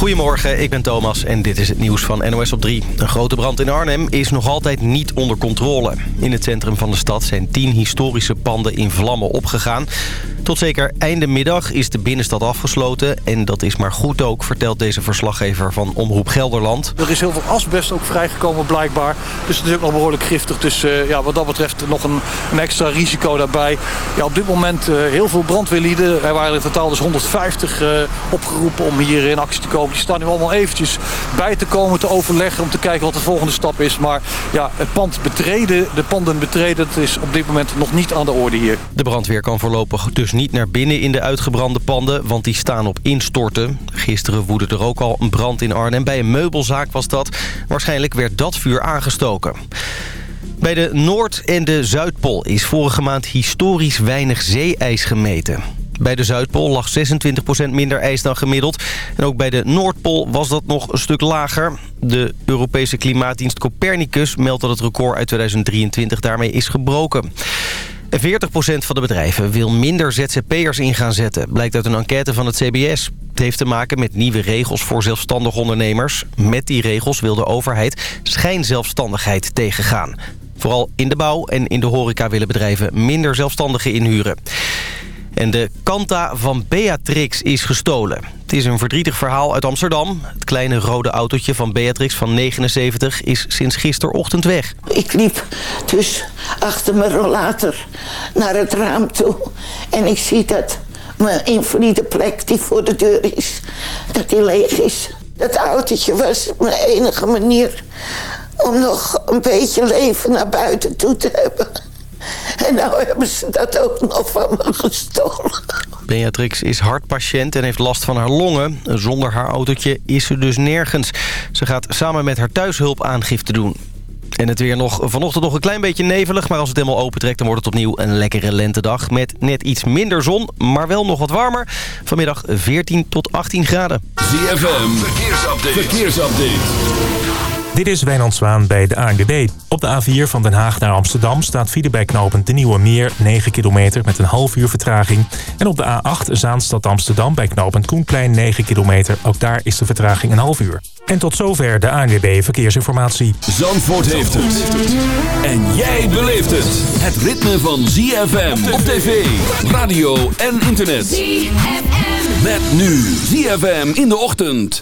Goedemorgen, ik ben Thomas en dit is het nieuws van NOS op 3. Een grote brand in Arnhem is nog altijd niet onder controle. In het centrum van de stad zijn tien historische panden in vlammen opgegaan. Tot zeker einde middag is de binnenstad afgesloten. En dat is maar goed ook, vertelt deze verslaggever van Omroep Gelderland. Er is heel veel asbest ook vrijgekomen blijkbaar. Dus het is ook nog behoorlijk giftig. Dus uh, ja, wat dat betreft nog een, een, extra risico daarbij. Ja, op dit moment uh, heel veel brandweerlieden. Er waren in totaal dus 150 uh, opgeroepen om hier in actie te komen. Die staan nu allemaal eventjes bij te komen, te overleggen... om te kijken wat de volgende stap is. Maar ja, het pand betreden, de panden betreden... dat is op dit moment nog niet aan de orde hier. De brandweer kan voorlopig dus niet naar binnen in de uitgebrande panden, want die staan op instorten. Gisteren woedde er ook al een brand in Arnhem. Bij een meubelzaak was dat. Waarschijnlijk werd dat vuur aangestoken. Bij de Noord- en de Zuidpool is vorige maand historisch weinig zeeijs gemeten. Bij de Zuidpool lag 26% minder ijs dan gemiddeld. En ook bij de Noordpool was dat nog een stuk lager. De Europese klimaatdienst Copernicus meldt dat het record uit 2023 daarmee is gebroken. 40% van de bedrijven wil minder ZZP'ers in gaan zetten... blijkt uit een enquête van het CBS. Het heeft te maken met nieuwe regels voor zelfstandig ondernemers. Met die regels wil de overheid schijnzelfstandigheid tegengaan. Vooral in de bouw en in de horeca willen bedrijven minder zelfstandigen inhuren. En de Kanta van Beatrix is gestolen. Het is een verdrietig verhaal uit Amsterdam. Het kleine rode autootje van Beatrix van 79 is sinds gisterochtend weg. Ik liep dus achter mijn rollator naar het raam toe. En ik zie dat mijn invalide plek die voor de deur is, dat die leeg is. Dat autootje was mijn enige manier om nog een beetje leven naar buiten toe te hebben. En nou hebben ze dat ook nog van me gestolen. Beatrix is hartpatiënt en heeft last van haar longen. Zonder haar autootje is ze dus nergens. Ze gaat samen met haar thuishulp aangifte doen. En het weer nog vanochtend nog een klein beetje nevelig. Maar als het helemaal opentrekt, dan wordt het opnieuw een lekkere lentedag. Met net iets minder zon, maar wel nog wat warmer. Vanmiddag 14 tot 18 graden. ZFM, verkeersupdate. verkeersupdate. Dit is Wijnand Zwaan bij de ANWB. Op de A4 van Den Haag naar Amsterdam staat file bij knooppunt De Nieuwe Meer 9 kilometer met een half uur vertraging. En op de A8 Zaanstad Amsterdam bij knooppunt Koenplein 9 kilometer. Ook daar is de vertraging een half uur. En tot zover de ANWB Verkeersinformatie. Zandvoort heeft het. En jij beleeft het. Het ritme van ZFM op tv, radio en internet. ZFM. Met nu ZFM in de ochtend.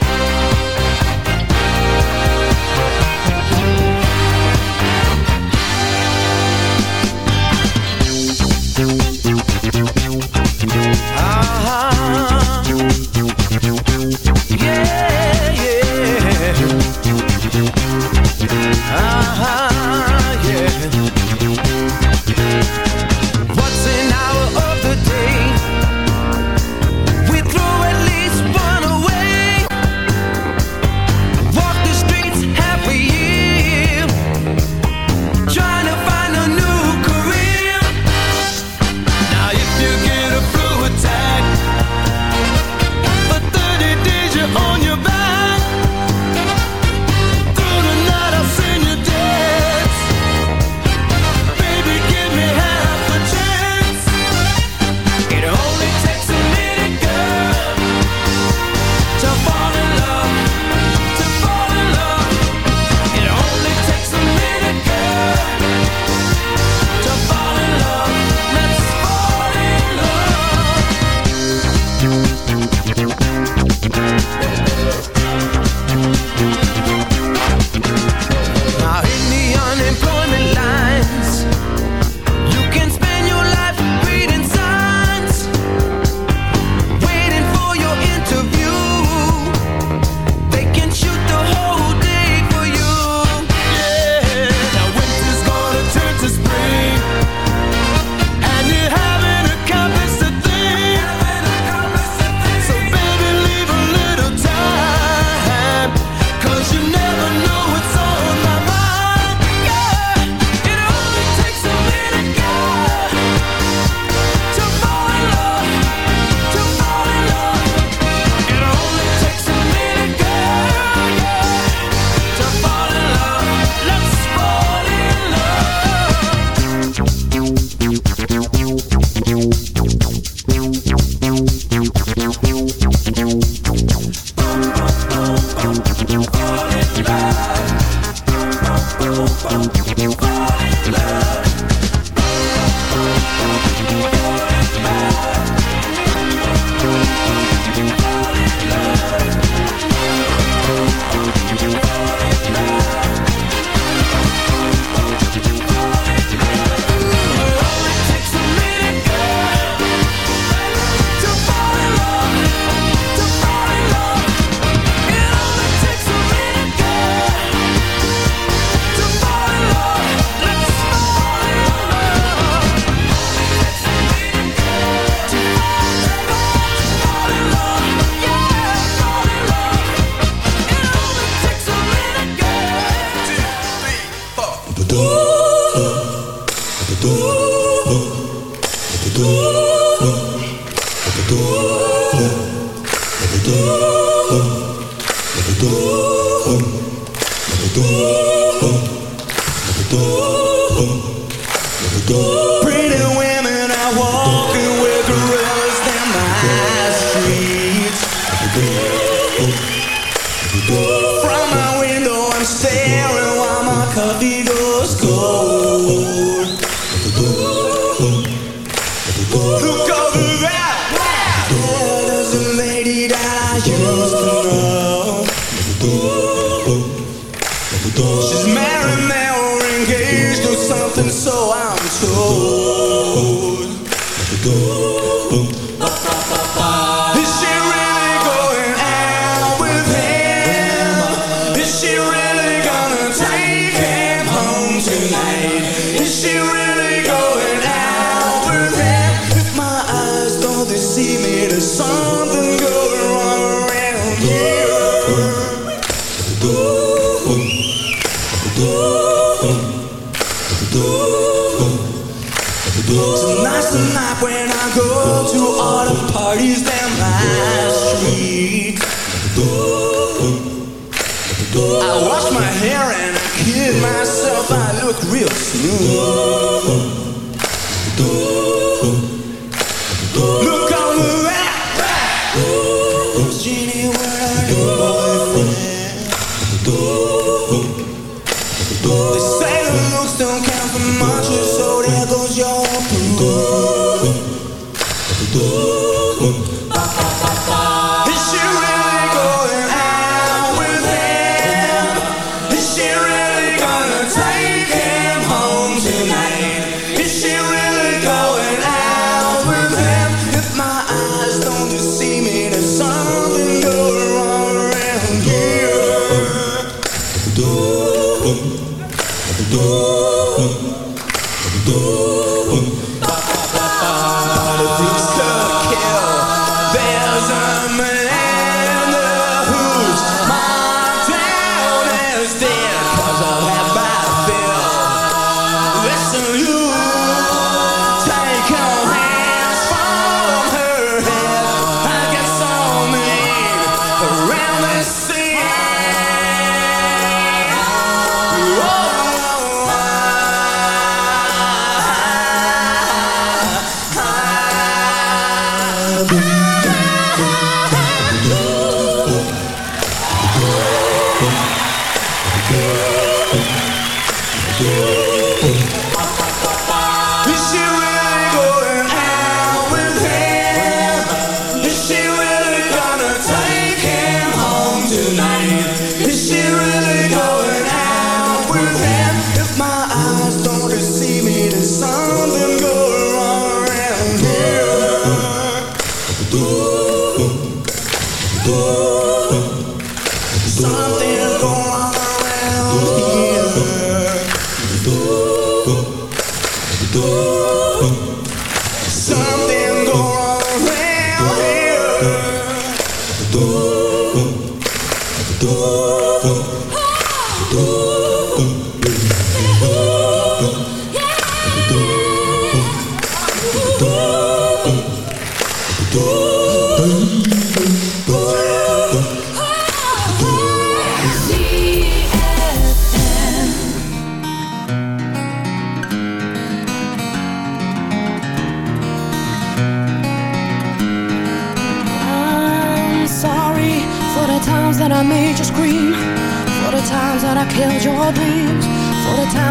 door.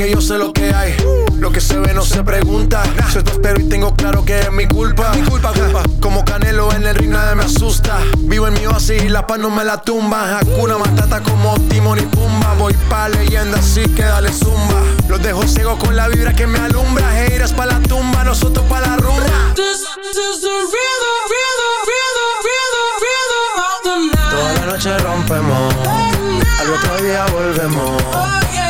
porque yo sé lo que hay. Lo que se ve no se pregunta. Soy tu espero y tengo claro que es mi culpa. Mi culpa, culpa. Como Canelo en el ring nadie me asusta. Vivo en mi oasis y la paz no me la tumba. Hakuna Matata como Timon y Pumba. Voy pa' leyenda así que dale zumba. Los dejo ciego con la vibra que me alumbra. Heiras pa' la tumba, nosotros pa' la rumba. This is the rhythm, rhythm, rhythm, rhythm, rhythm of the night. Toda la noche rompemos. Al otro día volvemos. Oh, yeah.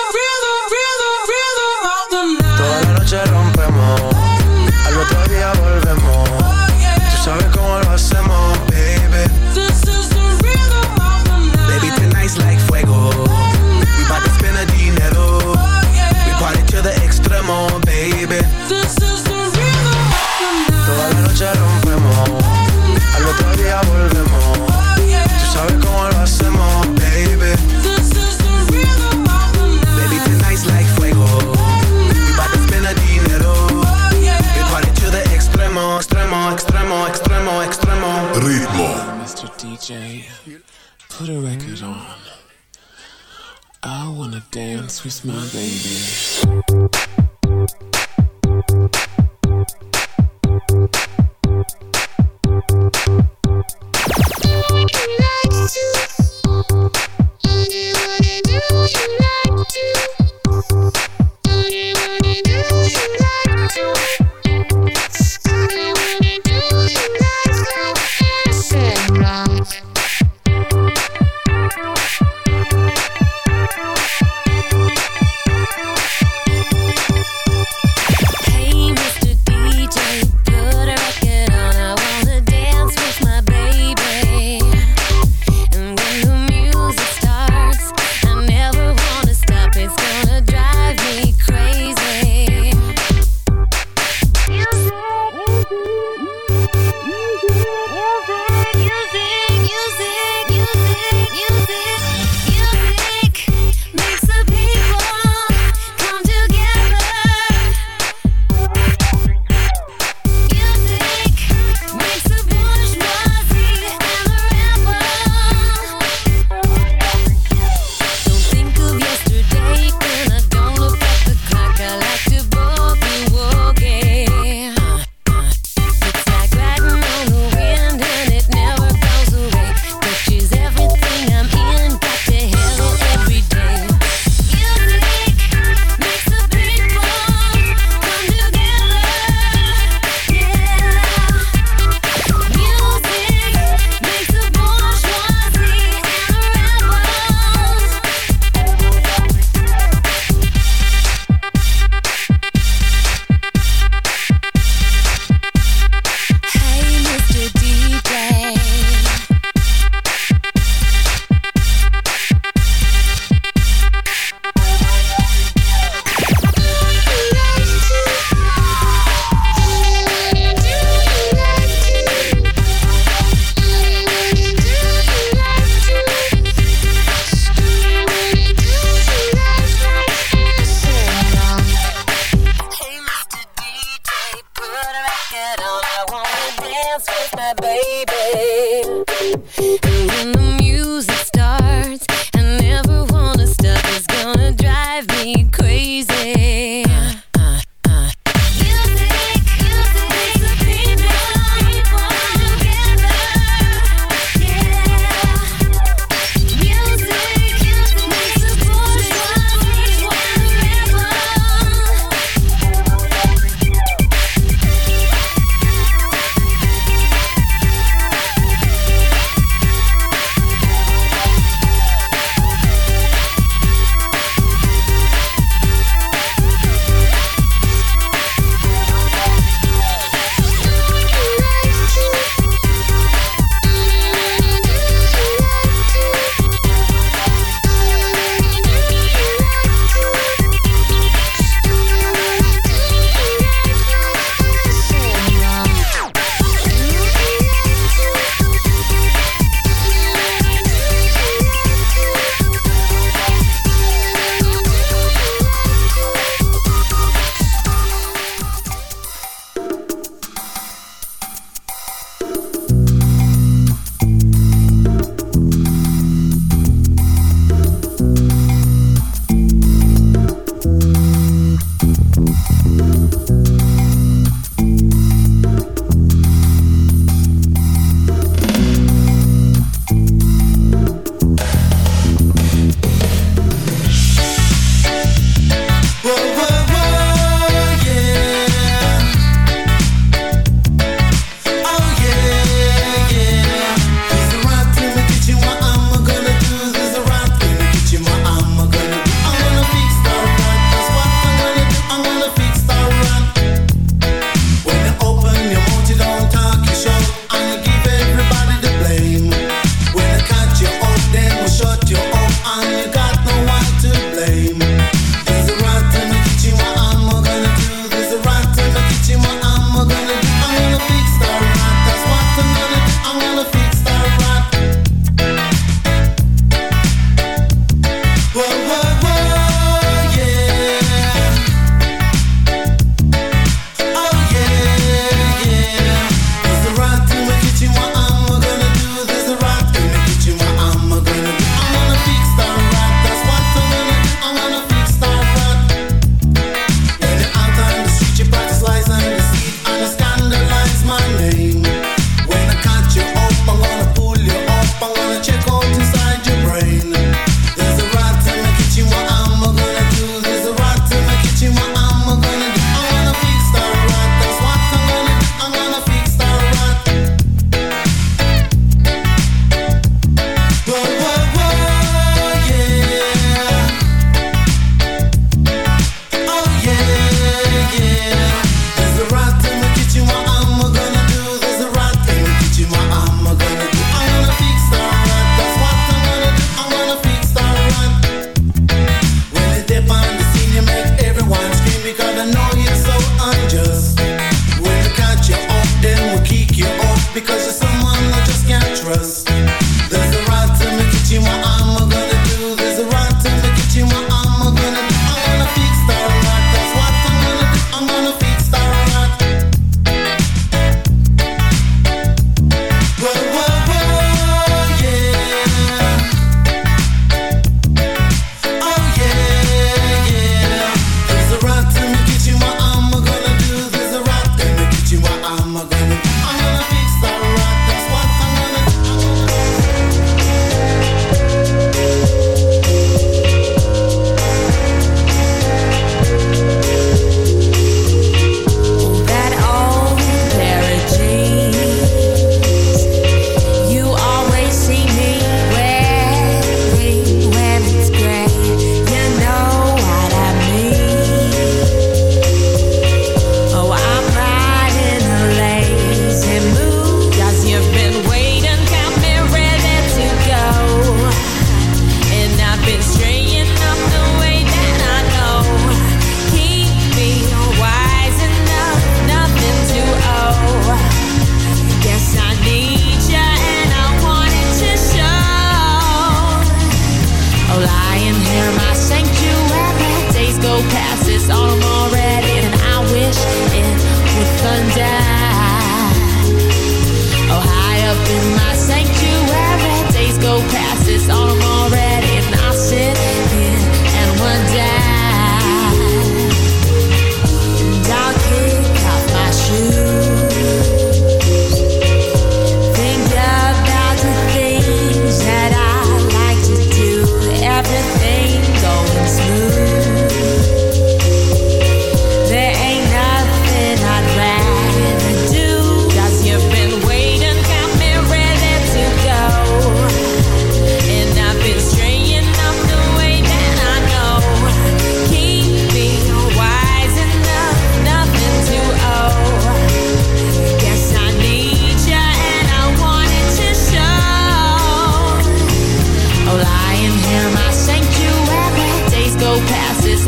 my baby.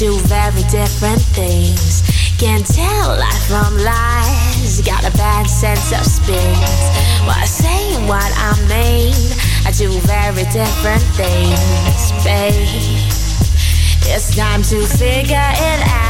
two very different things. Can't tell life from lies, got a bad sense of space. While I say what I mean, I do very different things, babe. It's time to figure it out.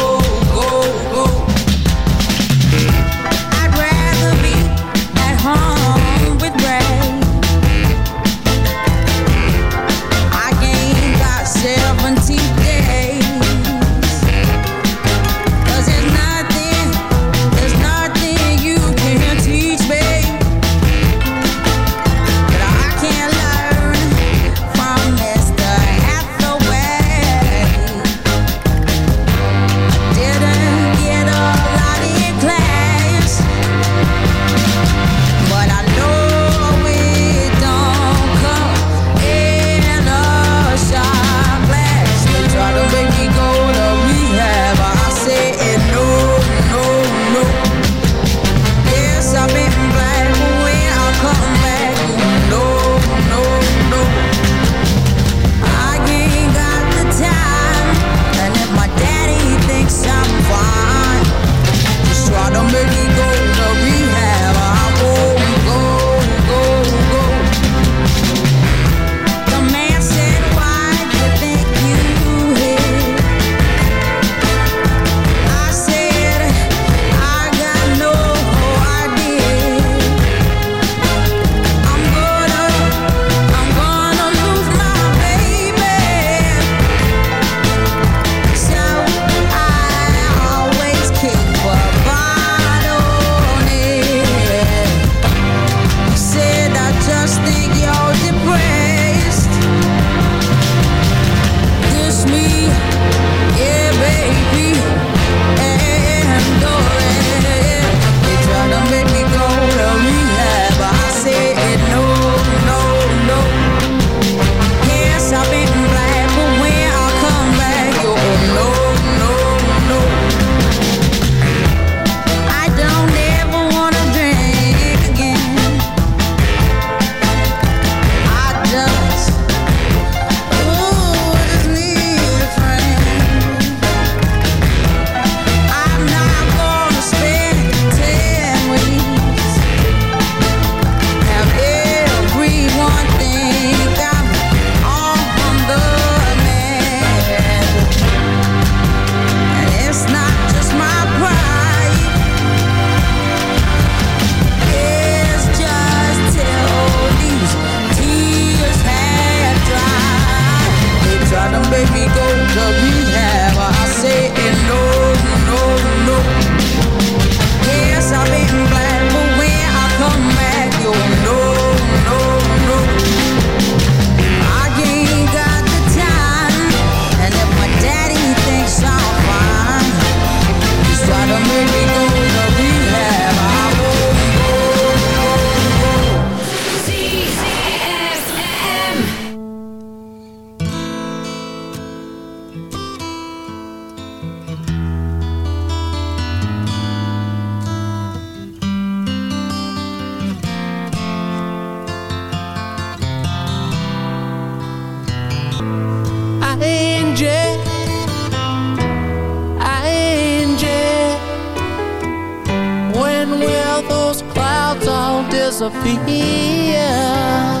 Sophia.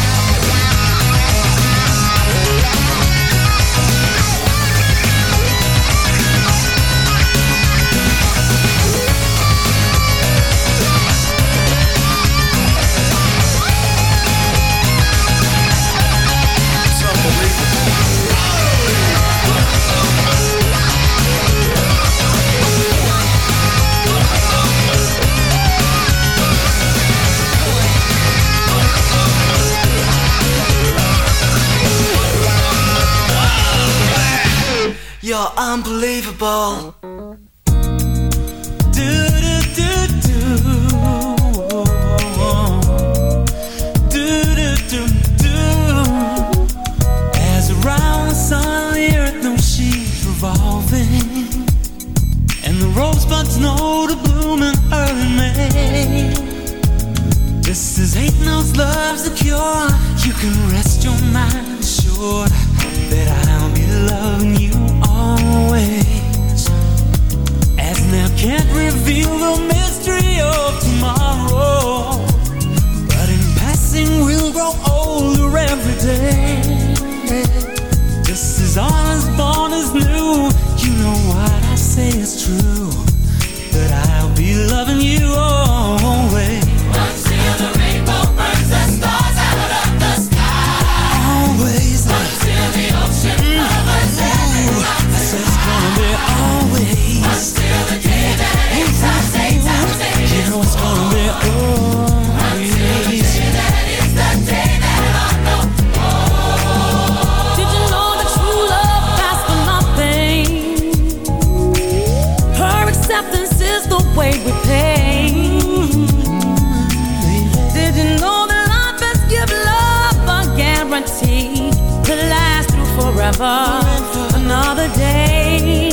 You're unbelievable. Do do do do. Do do do do. As around the sun, the earth, knows she's revolving, and the rosebuds know to bloom in early May. This is hate knows love's the cure. You can rest your mind assured that I'll be loving you ways. And I can't reveal the mystery of tomorrow. But in passing we'll grow older every day. forever. Another day.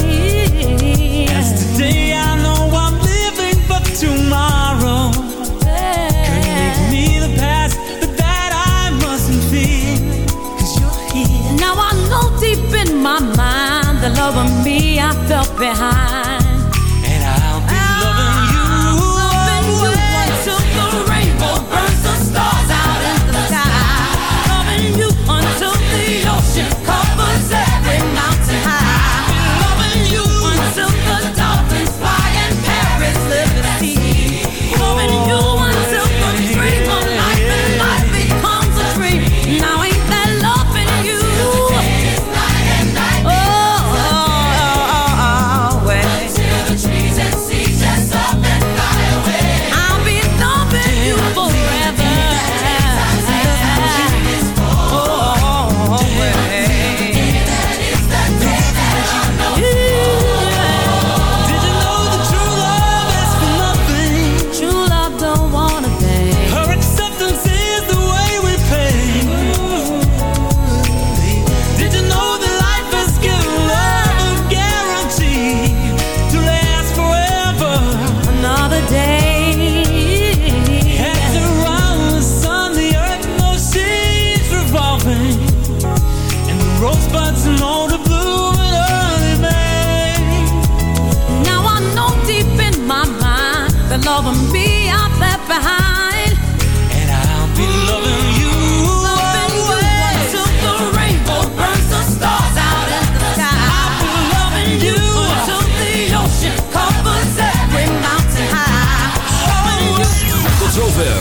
Yes, today I know I'm living for tomorrow. Could make me the past, but that I mustn't you're here. Now I know deep in my mind the love of me I felt behind